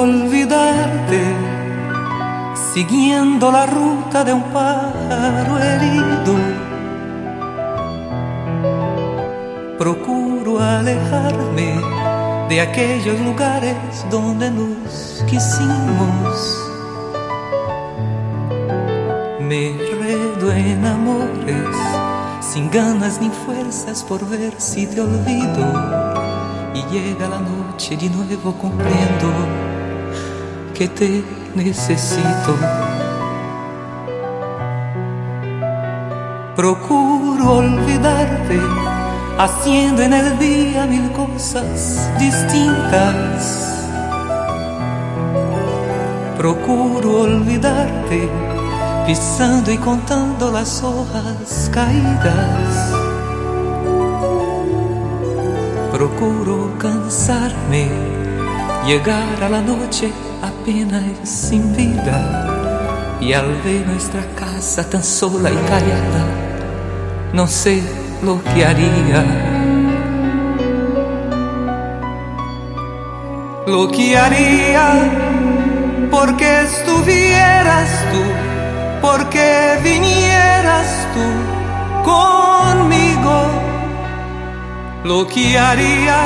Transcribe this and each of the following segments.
olvidarte, siguiendo la ruta de un pájaro herido. Procuro alejarme de aquellos lugares donde nos quisimos. Me enredo en amores, sin ganas ni fuerzas por ver si te olvido y llega la noche de nuevo comprendo que te necesito. Procuro olvidarte, haciendo en el día mil cosas distintas. Procuro olvidarte, pisando y contando las hojas caídas Procuro cansarme, a la noche apenas sin vida. Y al ver nuestra casa tan sola y callada, no sé lo que haría. Lo que haría porque estuvieras tú, porque vinieras tú conmigo lo que haría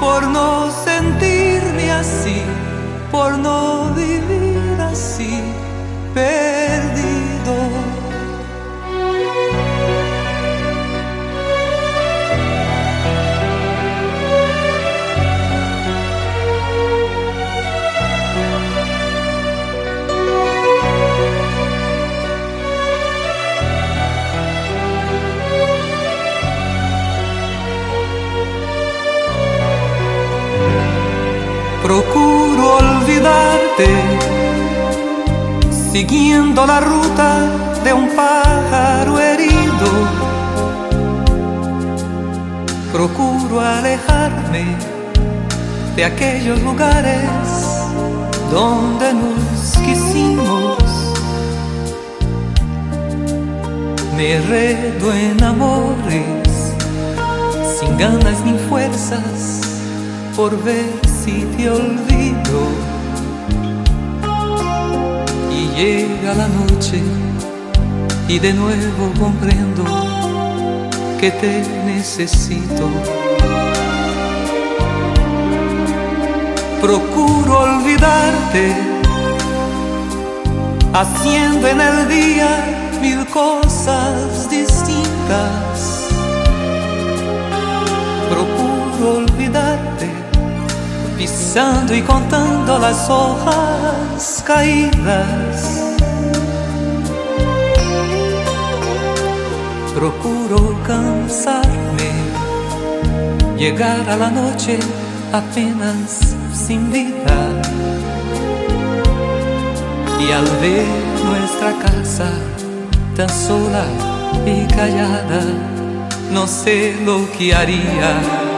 por no sentirme así, por no procuro olvidarte, siguiendo la ruta de un pájaro herido. Procuro alejarme de aquellos lugares donde nos quisimos. Me redo en amores, sin ganas ni fuerzas por ver si te olvido y llega la noche y de nuevo comprendo que te necesito. Procuro olvidarte, haciendo en el día mil cosas distintas. Y contando las hojas caídas. Procuro cansarme, llegar a la apenas sin vida. Y al ver nuestra casa tan sola y callada, no sé lo que haría